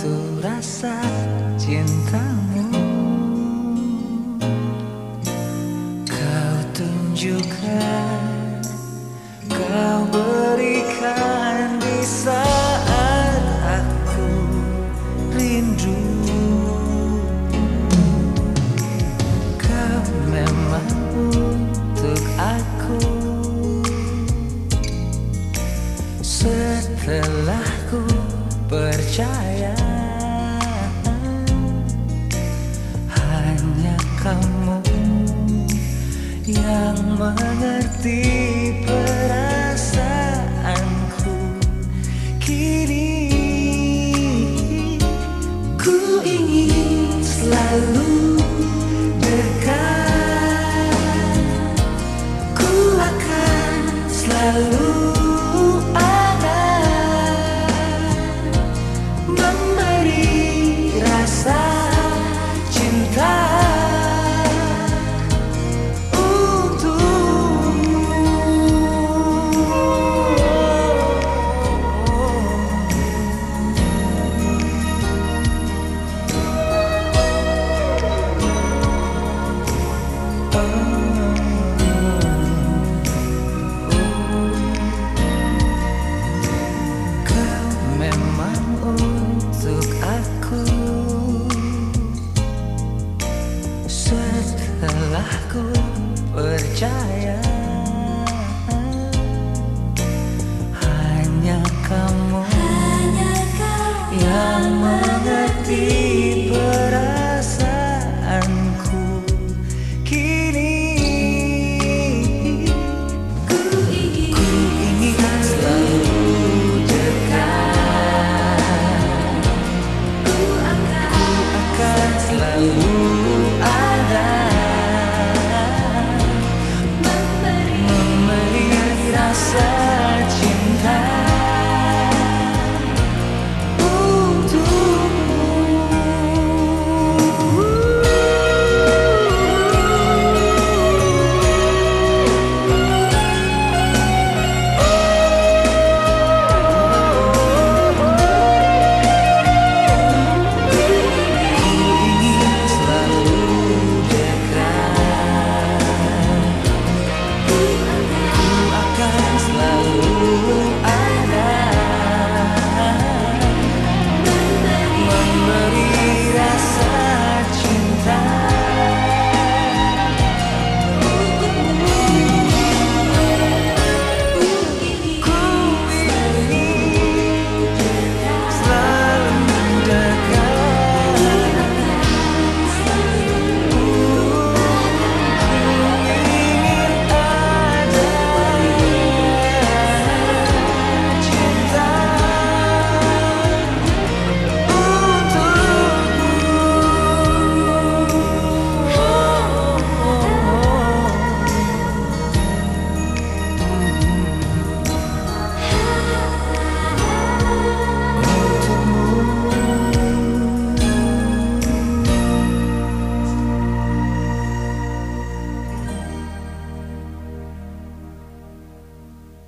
itu rasa cintamu. Kau tunjukkan Kau berikan di saat aku rindu. Kau memang untuk aku. Setelah ku percaya yang mengerti perasaanku. Kini ku ingin selalu dekat. Ku akan selalu ada memberi rasa Telah ku percaya Hanya kamu